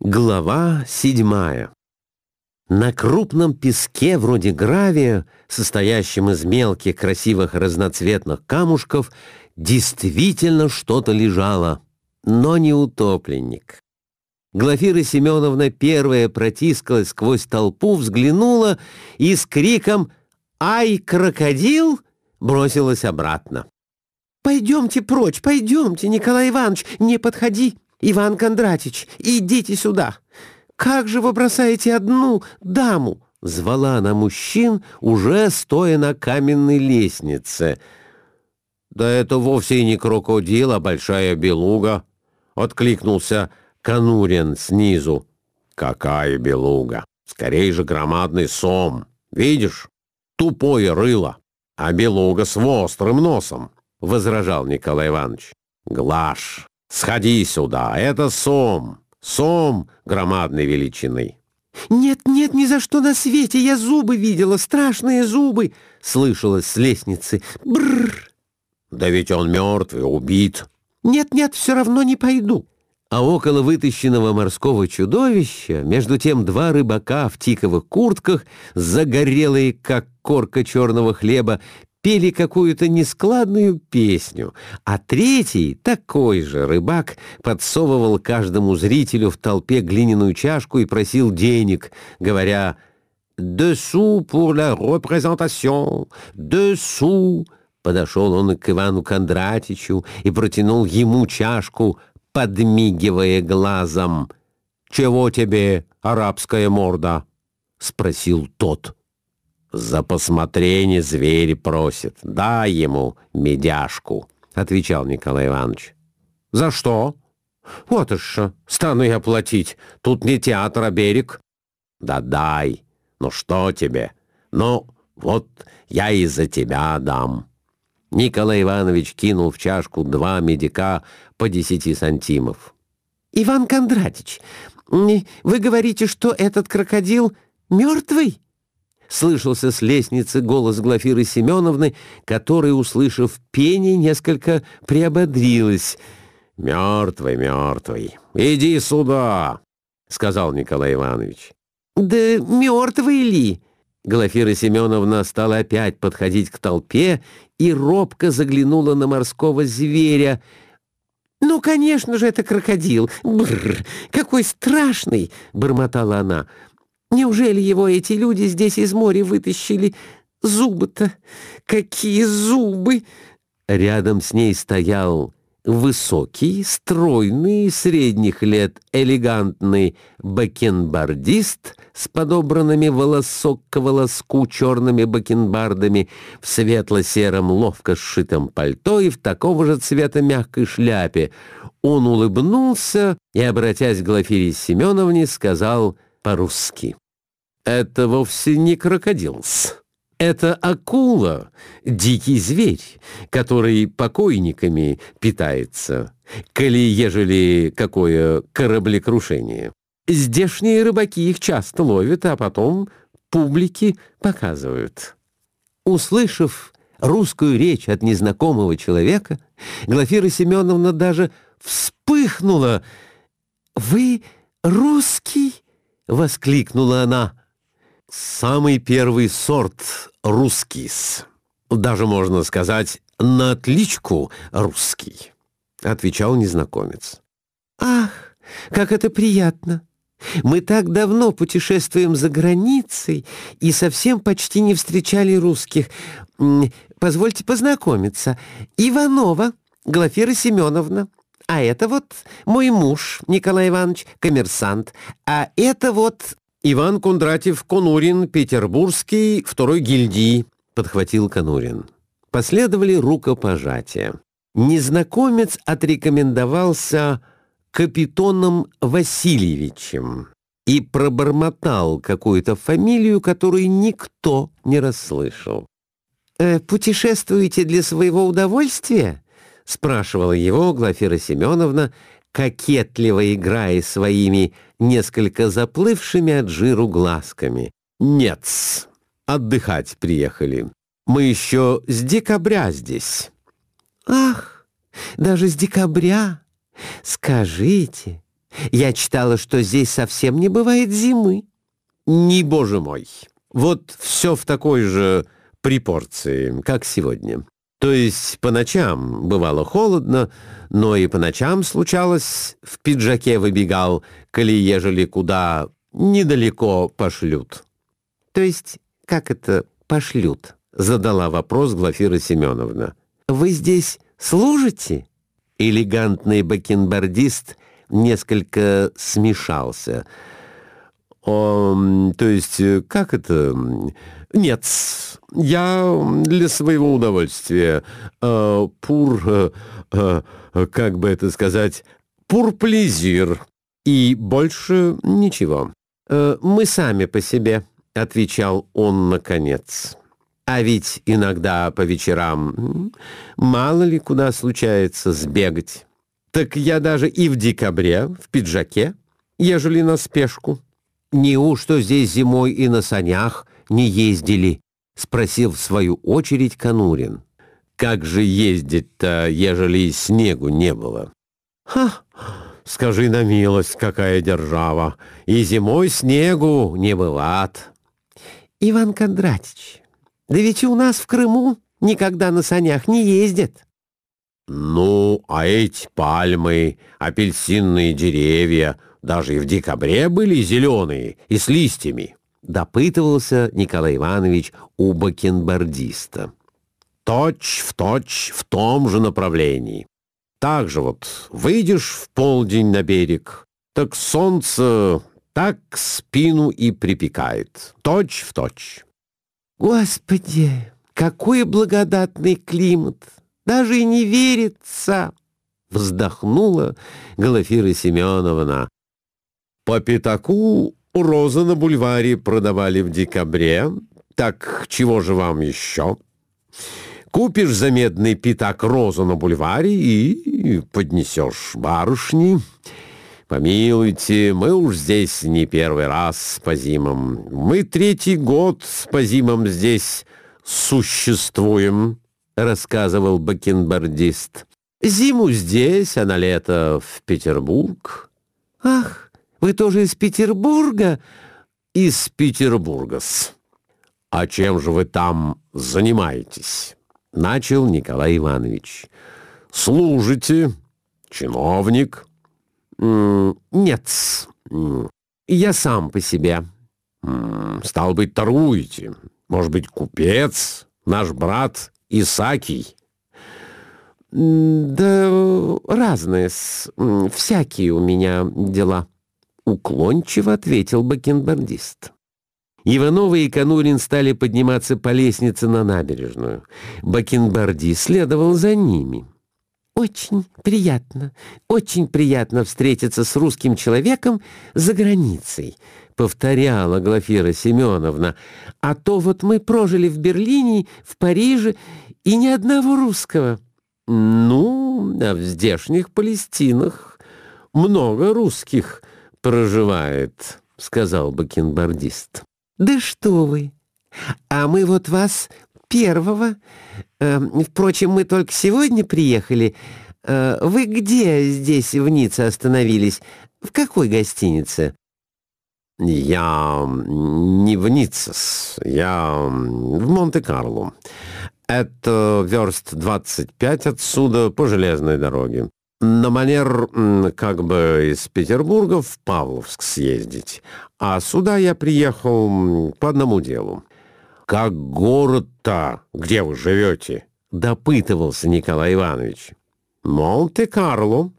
Глава седьмая. На крупном песке, вроде гравия, состоящем из мелких красивых разноцветных камушков, действительно что-то лежало, но не утопленник. Глафира Семеновна первая протискалась сквозь толпу, взглянула и с криком «Ай, крокодил!» бросилась обратно. «Пойдемте прочь, пойдемте, Николай Иванович, не подходи!» Иван Кондратич, идите сюда! Как же вы бросаете одну даму?» Звала она мужчин, уже стоя на каменной лестнице. «Да это вовсе не крокодил, а большая белуга», — откликнулся Конурин снизу. «Какая белуга! Скорее же громадный сом! Видишь? Тупое рыло, а белуга с острым носом!» — возражал Николай Иванович. «Глаш, «Сходи сюда, это сом, сом громадной величины». «Нет, нет, ни за что на свете, я зубы видела, страшные зубы!» — слышалось с лестницы. Бррр! «Да ведь он мертвый, убит!» «Нет, нет, все равно не пойду!» А около вытащенного морского чудовища, между тем два рыбака в тиковых куртках, загорелые, как корка черного хлеба, пели какую-то нескладную песню, а третий, такой же рыбак, подсовывал каждому зрителю в толпе глиняную чашку и просил денег, говоря «Десу pour la représentation! Десу!» Подошел он к Ивану Кондратичу и протянул ему чашку, подмигивая глазом. «Чего тебе, арабская морда?» — спросил тот. «За посмотрение зверь просит. Дай ему медяшку», — отвечал Николай Иванович. «За что?» «Вот и что, стану я платить. Тут не театр, а берег». «Да дай. Ну что тебе? Ну, вот я и за тебя дам». Николай Иванович кинул в чашку два медика по десяти сантимов. «Иван Кондратич, вы говорите, что этот крокодил мертвый?» Слышался с лестницы голос Глафиры Семеновны, которая, услышав пение, несколько приободрилась. «Мертвый, мертвый, иди сюда!» — сказал Николай Иванович. «Да мертвый ли?» Глафира Семеновна стала опять подходить к толпе и робко заглянула на морского зверя. «Ну, конечно же, это крокодил! Бррр! Какой страшный!» — бормотала она. Неужели его эти люди здесь из моря вытащили? Зубы-то! Какие зубы!» Рядом с ней стоял высокий, стройный, средних лет, элегантный бакенбардист с подобранными волосок к волоску черными бакенбардами в светло-сером ловко сшитом пальто и в такого же цвета мягкой шляпе. Он улыбнулся и, обратясь к Глафире Семеновне, сказал по-русски. Это вовсе не крокодилс. Это акула, дикий зверь, который покойниками питается, коли ежели какое кораблекрушение. Здешние рыбаки их часто ловят, а потом публике показывают. Услышав русскую речь от незнакомого человека, Глафира Семеновна даже вспыхнула. «Вы русский?» — воскликнула она. Самый первый сорт русскис. Даже можно сказать, на отличку русский, отвечал незнакомец. Ах, как это приятно! Мы так давно путешествуем за границей и совсем почти не встречали русских. Позвольте познакомиться. Иванова Глафира Семеновна. А это вот мой муж, Николай Иванович, коммерсант. А это вот «Иван Кондратьев Конурин, Петербургский, второй гильдии», — подхватил Конурин. Последовали рукопожатия. Незнакомец отрекомендовался капитоном Васильевичем и пробормотал какую-то фамилию, которую никто не расслышал. «Э, «Путешествуете для своего удовольствия?» — спрашивала его Глафира Семеновна, кокетливо играя своими несколько заплывшими от жиру глазками. нет отдыхать приехали. Мы еще с декабря здесь». «Ах, даже с декабря! Скажите, Я читала, что здесь совсем не бывает зимы. Не, боже мой. Вот все в такой же припорции, как сегодня. То есть по ночам бывало холодно, но и по ночам случалось, в пиджаке выбегал, коли ежели куда недалеко пошлют. То есть как это пошлют? Задала вопрос Глафира Семеновна. Вы здесь служите? Элегантный бакенбардист несколько смешался. О, то есть, как это? Нет, я для своего удовольствия. Э, пур, э, э, как бы это сказать, пур-плезир. И больше ничего. Э, мы сами по себе, отвечал он наконец. А ведь иногда по вечерам мало ли куда случается сбегать. Так я даже и в декабре в пиджаке, ежели на спешку. Неужто здесь зимой и на санях не ездили? Спросил в свою очередь Конурин. Как же ездить-то, ежели и снегу не было? Ха! Скажи на милость, какая держава, и зимой снегу не бывает. Иван Кондратич, да ведь у нас в Крыму никогда на санях не ездят. Ну, а эти пальмы, апельсинные деревья, даже и в декабре были зеленые и с листьями, допытывался Николай Иванович у бакенбардиста. Точь в точь в том же направлении. Так же вот выйдешь в полдень на берег, так солнце так спину и припекает, точь в точь. Господи, какой благодатный климат! Даже и не верится! Вздохнула Глафира Семеновна. По пятаку розы на бульваре продавали в декабре. Так чего же вам еще? Купишь за медный пятак розу на бульваре и поднесешь барышни. Помилуйте, мы уж здесь не первый раз по зимам. Мы третий год по зимам здесь существуем, — рассказывал бакенбардист. Зиму здесь, а на лето в Петербург. Ах, вы тоже из Петербурга? Из Петербурга-с. А чем же вы там занимаетесь? Начал Николай Иванович. Служите? Чиновник? «Нет, я сам по себе». «Стал быть, торгуете? Может быть, купец, наш брат Исакий?» «Да разные, всякие у меня дела», — уклончиво ответил бакенбардист. Иванова и Конурин стали подниматься по лестнице на набережную. Бакенбарди следовал за ними. «Очень приятно, очень приятно встретиться с русским человеком за границей», — повторяла Глафира Семеновна. «А то вот мы прожили в Берлине, в Париже, и ни одного русского». «Ну, а в здешних Палестинах много русских проживает», — сказал бакенбардист. «Да что вы! А мы вот вас первого. Э, впрочем, мы только сегодня приехали. Э, вы где здесь, в Ницце, остановились? В какой гостинице?» «Я не в Ницце, я в Монте-Карло. Это верст 25 отсюда по железной дороге. На манер как бы из Петербурга в Павловск съездить. А сюда я приехал по одному делу. «Как город-то? Где вы живете?» — допытывался Николай Иванович. «Монте-Карло».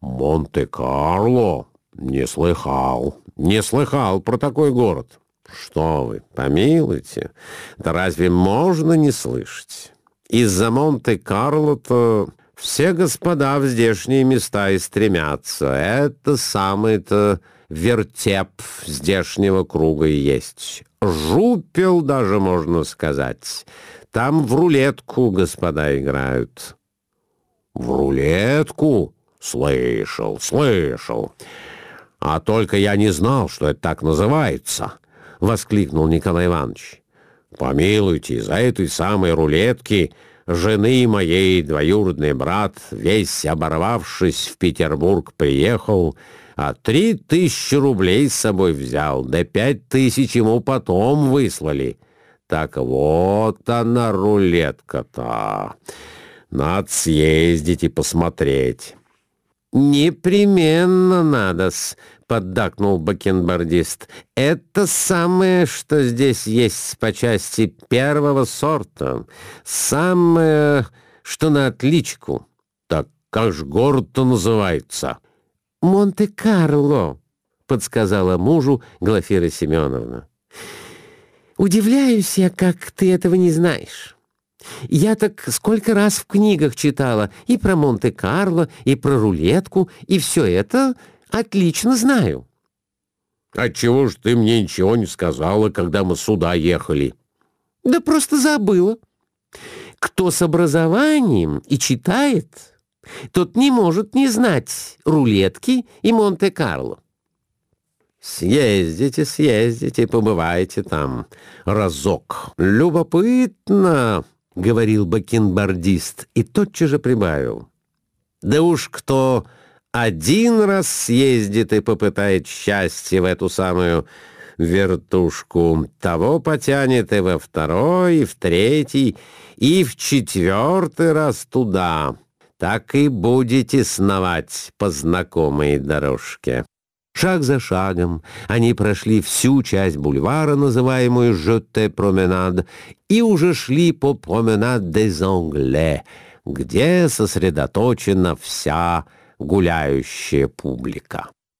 «Монте-Карло? Не слыхал. Не слыхал про такой город». «Что вы, помилуйте, да разве можно не слышать? Из-за Монте-Карло-то все господа в здешние места и стремятся. Это самый-то вертеп здешнего круга и есть. Жупел даже, можно сказать. Там в рулетку господа играют. В рулетку? Слышал, слышал. А только я не знал, что это так называется, — воскликнул Николай Иванович. Помилуйте, из-за этой самой рулетки жены моей двоюродный брат, весь оборвавшись в Петербург, приехал, а три тысячи рублей с собой взял, да пять тысяч ему потом выслали. Так вот она рулетка-то. Надо съездить и посмотреть». «Непременно надо-с», — поддакнул бакенбардист. «Это самое, что здесь есть по части первого сорта. Самое, что на отличку». «Так как ж город-то называется?» «Монте-Карло», — подсказала мужу Глафира Семеновна. «Удивляюсь я, как ты этого не знаешь». Я так сколько раз в книгах читала и про Монте-Карло, и про рулетку, и все это отлично знаю. Отчего ж ты мне ничего не сказала, когда мы сюда ехали? Да просто забыла. Кто с образованием и читает, тот не может не знать рулетки и Монте-Карло. Съездите, съездите, побывайте там разок. Любопытно, — говорил бакенбардист и тотчас же прибавил. «Да уж кто один раз съездит и попытает счастье в эту самую вертушку, того потянет и во второй, и в третий, и в четвертый раз туда. Так и будете сновать по знакомой дорожке». Шаг за шагом они прошли всю часть бульвара, называемую «Жоте променад», и уже шли по променад des Anglais, где сосредоточена вся гуляющая публика.